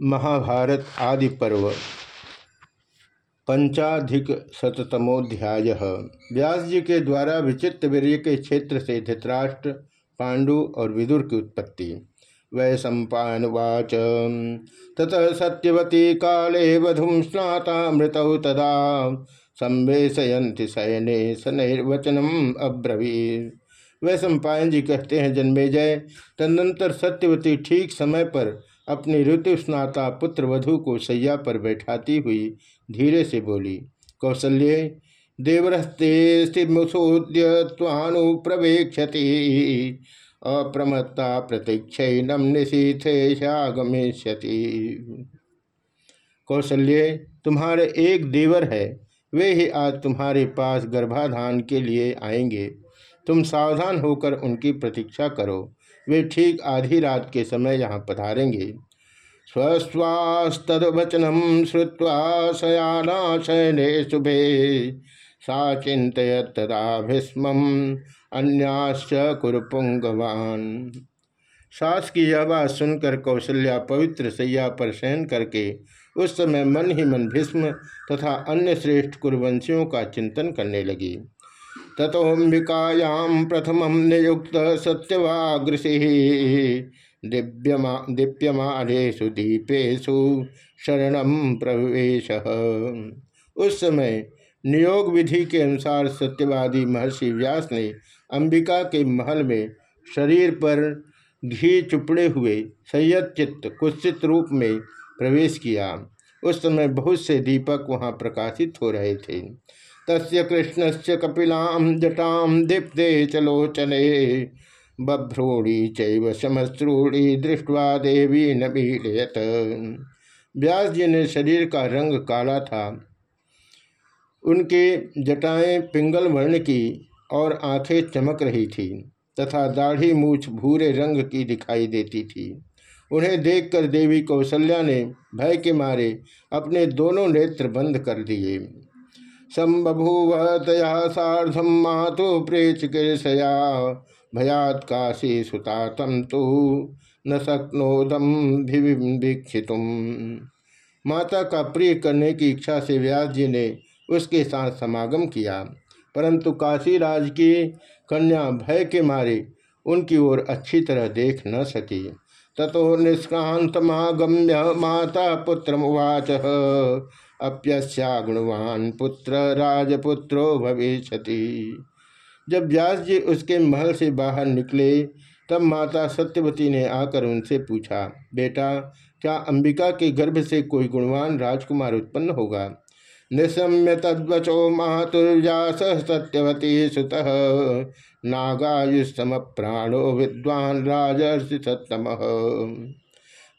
महाभारत आदि पर्व। पंचाधिक शतमोध्याय व्यास जी के द्वारा विचित्र वीर्य के क्षेत्र से धृतराष्ट्र, पांडु और विदुर की उत्पत्ति। वै सम्पावाच ततः सत्यवती काले वधुम स्नाता मृत तदा। संवेशयंति सैने सनैर्वचनम अब्रवीर वै सम्पायन जी कहते हैं जन्मेजय तदनंतर सत्यवती ठीक समय पर अपनी ऋतु स्नाता पुत्र वधु को सैया पर बैठाती हुई धीरे से बोली कौशल्य देवरस्ते मुसोद्य प्रवेक्षति अप्रमत्ता प्रतीक्षनम निशीथेगमिष्यति कौशल्य तुम्हारे एक देवर है, वे ही आज तुम्हारे पास गर्भाधान के लिए आएँगे। तुम सावधान होकर उनकी प्रतीक्षा करो। वे ठीक आधी रात के समय यहाँ पधारेंगे। स्वस्वास्तवचनम श्रुवा शयाना शयने शुभे। सा चिंतत तदा भीष्म अन्याश्च कुरुपुंगवान सास की बात सुनकर कौशल्या पवित्र सैया पर शयन करके उस समय मन ही मन भीष्म तथा अन्य श्रेष्ठ कुरुवंशियों का चिंतन करने लगी। तथोम्बिकायां प्रथम नियुक्त सत्यवागृषि दिव्यमा दीप्यमानेषु दीपेशु शरण प्रवेश। उस समय नियोग विधि के अनुसार सत्यवादी महर्षि व्यास ने अंबिका के महल में शरीर पर घी चुपड़े हुए संयत चित्त कुत्सित रूप में प्रवेश किया। उस समय बहुत से दीपक वहाँ प्रकाशित हो रहे थे। तस्य कृष्णस्य कपिलां जटां दीप्ते चलोचने बभ्रूणी चैव समश्रूणी दृष्टवा देवी नबीलयत व्यास जी ने शरीर का रंग काला था। उनके जटाएँ पिंगल वर्ण की और आँखें चमक रही थी तथा दाढ़ी मूछ भूरे रंग की दिखाई देती थी। उन्हें देखकर देवी कौशल्या ने भय के मारे अपने दोनों नेत्र बंद कर दिए। संबभूव तया साधम मातु प्रेच प्रेचकीर्षया भयात काशी सुता तम तो न शक्नोदम भिक्षित माता का प्रिय करने की इच्छा से व्यास जी ने उसके साथ समागम किया। परंतु काशीराज की कन्या भय के मारे उनकी ओर अच्छी तरह देख न सकी। ततो निष्क्रांतमागम्य माता पुत्र उवाच अप्यस्या गुणवान पुत्र राजपुत्रो भविष्य जब व्यास जी उसके महल से बाहर निकले, तब माता सत्यवती ने आकर उनसे पूछा, बेटा, क्या अंबिका के गर्भ से कोई गुणवान राजकुमार उत्पन्न होगा? निशम्य तद्वचो मातुर्व्यास सत्यवती सुत। नागायुषम प्राणो विद्वान राजर्षि सत्तम।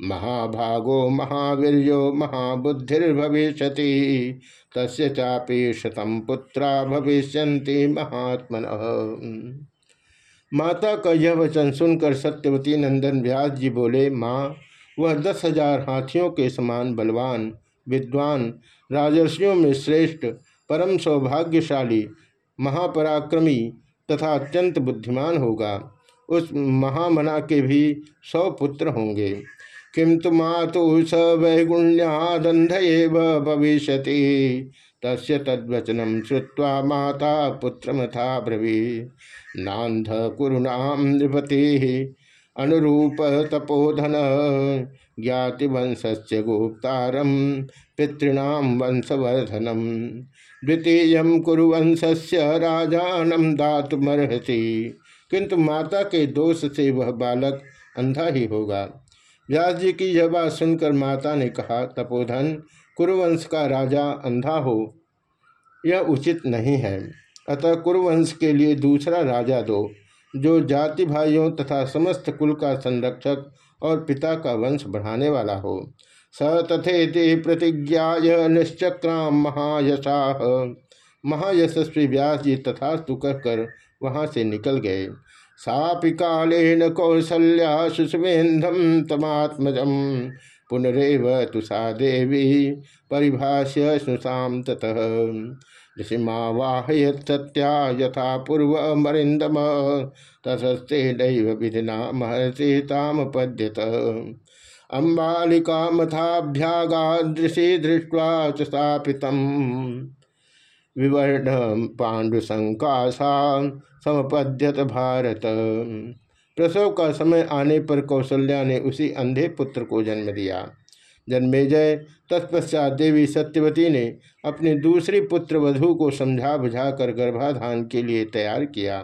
महाभागो महावीर महाबुद्धिर्भविष्य तस्य चापी शतम पुत्रा भविष्य महात्मन। माता का यह वचन सुनकर सत्यवती नंदन व्यास जी बोले, माँ, वह दस हज़ार हाथियों के समान बलवान, विद्वान, राजर्षियों में श्रेष्ठ, परम सौभाग्यशाली, महापराक्रमी तथा अत्यंत बुद्धिमान होगा। उस महामना के भी सौ पुत्र होंगे। किम तो मातु स वैगुण्यादंध भविष्य तस्य तद्वचनम श्रुवा माता पुत्रमथा ब्रवी नांध कुरुणाम नृपति अनुरूप तपोधन। ज्ञातिवंशस्य गुप्तारम पितृणाम वंशवर्धनम द्वितीय कुरुवंशस्य राजानम दातुमर्हति किंतु माता के दोष से वह बालक अंधा ही होगा। व्यास जी की यह बात सुनकर माता ने कहा, तपोधन, कुरुवंश का राजा अंधा हो, यह उचित नहीं है। अतः कुरुवंश के लिए दूसरा राजा दो, जो जाति भाइयों तथा समस्त कुल का संरक्षक और पिता का वंश बढ़ाने वाला हो। स तथे प्रतिज्ञा निश्चक्राम महायशा। महायशस्वी व्यास जी तथा कर वहाँ से निकल गए। कालेन कौसल्या सुषमेन्धम तमात्मजम पुनरेव तुषा देवी परिभाष्य सुषाम ततः। ऋषिमावाहयत सत्या यथा पूर्व मरिंदम तथस्ते दैव विधिना महर्षि ताम पद्यत अम्बालिका मथाभ्यागादृशी दृष्ट्वा च स्थापितम। विवर्ण पांडुशंकाशा समपद्यत भारत। प्रसव का समय आने पर कौशल्या ने उसी अंधे पुत्र को जन्म दिया। जन्मेजय तत्पश्चात देवी सत्यवती ने अपने दूसरी पुत्र वधु को समझा बुझाकर गर्भाधान के लिए तैयार किया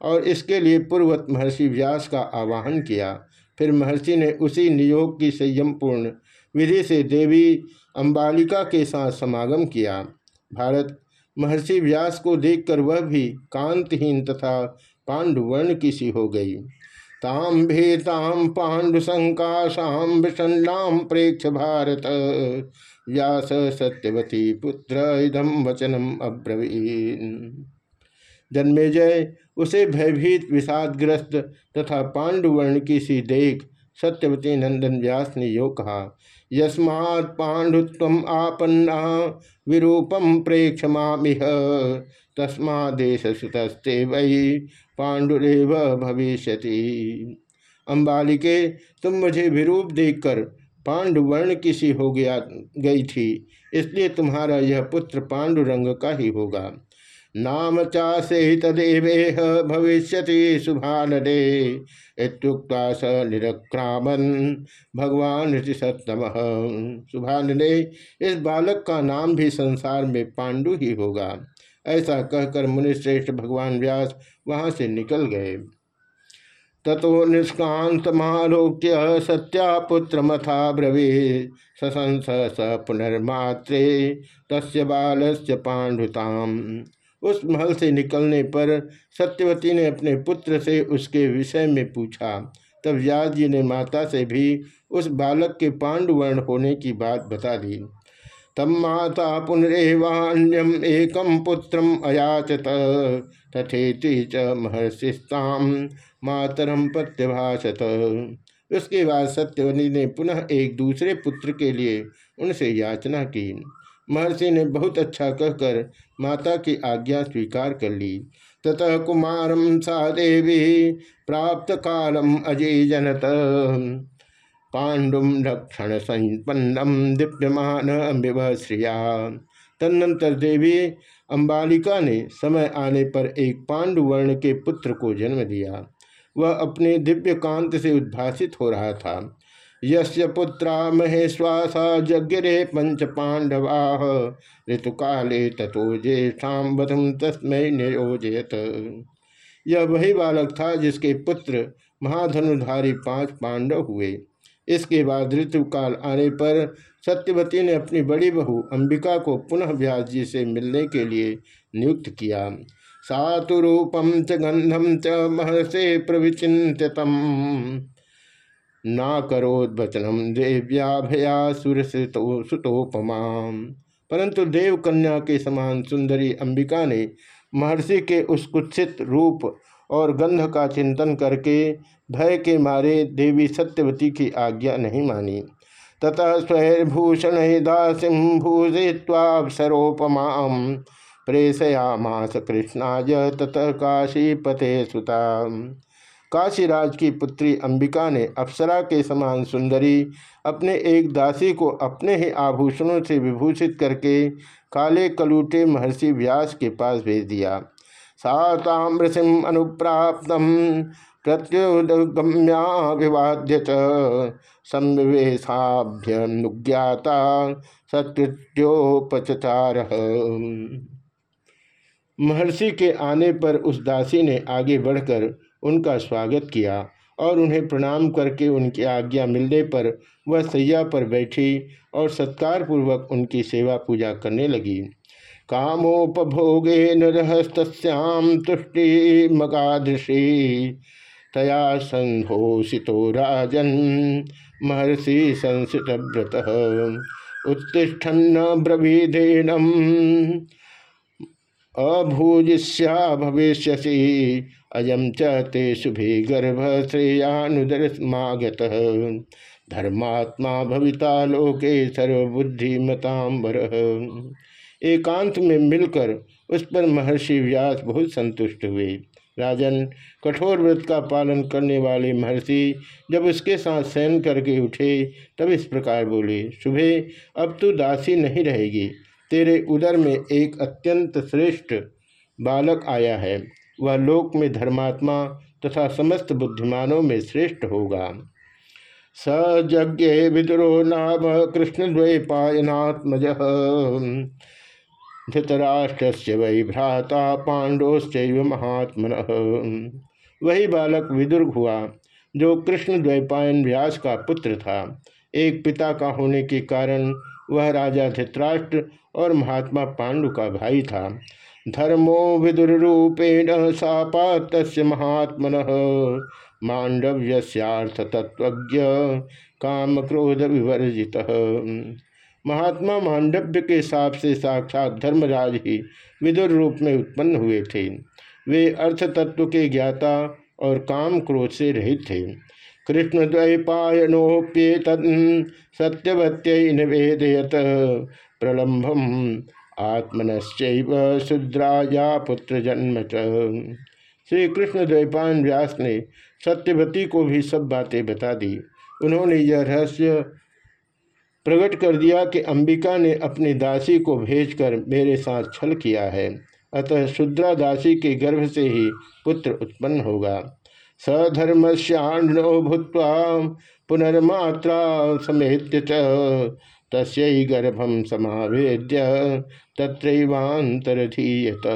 और इसके लिए पूर्वत महर्षि व्यास का आवाहन किया। फिर महर्षि ने उसी नियोग की संयमपूर्ण विधि से देवी अम्बालिका के साथ समागम किया। भारत महर्षि व्यास को देखकर वह भी कांतहीन तथा पांडुवर्ण की सी हो गई। ताम भेताम पांडुशंकाशाम विषण्णाम प्रेक्ष भारत। व्यास सत्यवती पुत्र इदम वचनम अब्रवीन। जन्मेजय उसे भयभीत विषादग्रस्त तथा पांडुवर्ण की सी देख सत्यवती नंदन व्यास ने यो कहा, यस्मात् पांडुत्व आपन्ना, विरूपम तस्मा देश सुतस्ते वही पांडुरेव भविष्यति। अम्बालिके, तुम मुझे विरूप देखकर पांडुवर्ण किसी हो गया, गई थी, इसलिए तुम्हारा यह पुत्र पांडुरंग का ही होगा। नाम चासे तदेवेह भविष्य शुभानडे इतुक्ता स निरक्रामन। भगवान ऋषि सत्तम शुभानडे इस बालक का नाम भी संसार में पांडु ही होगा। ऐसा कहकर मुनिश्रेष्ठ भगवान व्यास वहाँ से निकल गए। ततो निष्कांत मालोक्य सत्या पुत्र मथा ससंस स पुनर्मात्रे, तस्य बालस्य पांडुताम। उस महल से निकलने पर सत्यवती ने अपने पुत्र से उसके विषय में पूछा। तब व्यास जी ने माता से भी उस बालक के पांडुवर्ण होने की बात बता दी। तम माता पुनरेवान्यम एकम पुत्रम अयाचत, तथेति च महर्षिस्ताम मातरम प्रत्यभाषत। उसके बाद सत्यवनी ने पुनः एक दूसरे पुत्र के लिए उनसे याचना की। महर्षि ने बहुत अच्छा कहकर माता की आज्ञा स्वीकार कर ली। ततः कुमारम सा देवी प्राप्त कालम अजय जनत पांडुम रक्षण संपन्नम दीप्यमान श्रिया तदनंतर देवी अंबालिका ने समय आने पर एक पांडुवर्ण के पुत्र को जन्म दिया। वह अपने दिव्य कांत से उद्भासित हो रहा था। यस्य पुत्रा महेश्वासा जग्रे पंच पांडवा ऋतुकाले तथो ज्येष्ठाम बधम तस्मय नियोजयत यह वही बालक था जिसके पुत्र महाधनुधारी पाँच पांडव हुए। इसके बाद ऋतुकाल आने पर सत्यवती ने अपनी बड़ी बहू अंबिका को पुनः व्यास जी से मिलने के लिए नियुक्त किया। सातु रूपम च गंधम च महर्षे प्रविचितम ना करोद्वचनम देव्याभया सुतोपमा परंतु देव कन्या के समान सुंदरी अंबिका ने महर्षि के उस कुत्सित रूप और गंध का चिंतन करके भय के मारे देवी सत्यवती की आज्ञा नहीं मानी। ततः स्वैर्भूषण दासिम भूषित्वापसरोपमा प्रेषयामास कृष्णाय ततः काशीपते सुता काशीराज की पुत्री अंबिका ने अप्सरा के समान सुंदरी अपने एक दासी को अपने ही आभूषणों से विभूषित करके काले कलूटे महर्षि व्यास के पास भेज दिया। सातामृषिम अनुप्राप्त प्रत्युदगम्याभिवाद्य संवेशाभ्यनुज्ञाता सत्योपचार महर्षि के आने पर उस दासी ने आगे बढ़कर उनका स्वागत किया और उन्हें प्रणाम करके उनकी आज्ञा मिलने पर वह सैया पर बैठी और सत्कार पूर्वक उनकी सेवा पूजा करने लगी। कामोपभोगे नरहस्त्याम तुष्टि मगादृशी, तया संघोषितो राजन महर्षि संसित व्रत उत्तिष्ठन्न ब्रवीदेनम। अभूजिष्या भविष्यसी अयम च ते शुभे गर्भ श्रेयानुदरमागत धर्मात्मा भविता लोके सर्वबुद्धिमतांबर एकांत में मिलकर उस पर महर्षि व्यास बहुत संतुष्ट हुए। राजन कठोर व्रत का पालन करने वाले महर्षि जब उसके साथ शयन करके उठे, तब इस प्रकार बोले सुबह अब तू दासी नहीं रहेगी। तेरे उदर में एक अत्यंत श्रेष्ठ बालक आया है। वह लोक में धर्मात्मा तथा समस्त बुद्धिमानों में श्रेष्ठ होगा। सज्ञ विदुरो नाम कृष्णद्वैपायनात्मज। धृतराष्ट्र वै भ्राता पांडोश्च महात्मन। वही बालक विदुर हुआ, जो कृष्ण द्वैपायन व्यास का पुत्र था। एक पिता का होने के कारण वह राजा धृतराष्ट्र और महात्मा पांडु का भाई था। धर्मो विदुरूपेण सापात महात्मन मांडव्यर्थ तत्व काम क्रोध विवर्जित। महात्मा मांडव्य के हिसाब से साक्षात धर्मराज ही विदुर रूप में उत्पन्न हुए थे। वे अर्थ तत्व के ज्ञाता और काम क्रोध से रहित थे। कृष्ण द्वैपायनोप्येत सत्यवत्य निवेदयत। प्रलम्भम आत्मनश्चैव शुद्राया पुत्र जन्म च श्री कृष्ण द्वैपायन व्यास ने सत्यवती को भी सब बातें बता दी। उन्होंने यह रहस्य प्रकट कर दिया कि अंबिका ने अपनी दासी को भेजकर मेरे साथ छल किया है। अतः शुद्रा दासी के गर्भ से ही पुत्र उत्पन्न होगा। सधर्म श्याणो भूत पुनर्मात्रा समेत तस्य गर्भम समावेद्य तत्रैवांतरधीयत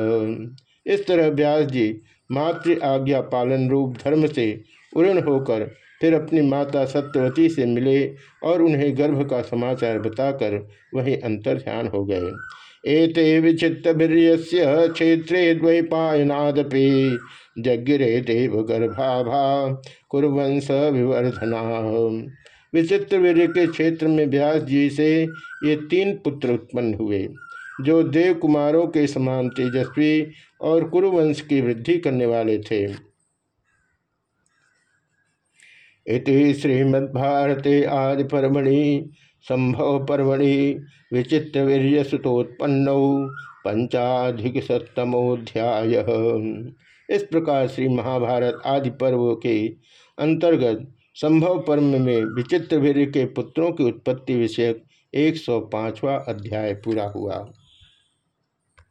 इस तरह व्यास जी मातृ आज्ञा पालन रूप धर्म से उर्ण होकर फिर अपनी माता सत्यवती से मिले और उन्हें गर्भ का समाचार बताकर वहीं अंतर ध्यान हो गए। एते विचित्र वीर्य क्षेत्रे द्वैपायनादपि जगिरे देव गर्भाभा कुरवंश विवर्धना। विचित्र वीर के क्षेत्र में व्यास जी से ये तीन पुत्र उत्पन्न हुए, जो देव कुमारों के समान तेजस्वी और कुरुवंश की वृद्धि करने वाले थे। इति श्रीमद्भारते आदि परमणि संभव पर्वणि विचित्र वीर्य सुतोत्पन्नौ पंचाधिक सप्तमोध्याय इस प्रकार श्री महाभारत आदि पर्व के अंतर्गत संभव पर्व में विचित्र वीर के पुत्रों की उत्पत्ति विषयक एक सौ अध्याय पूरा हुआ।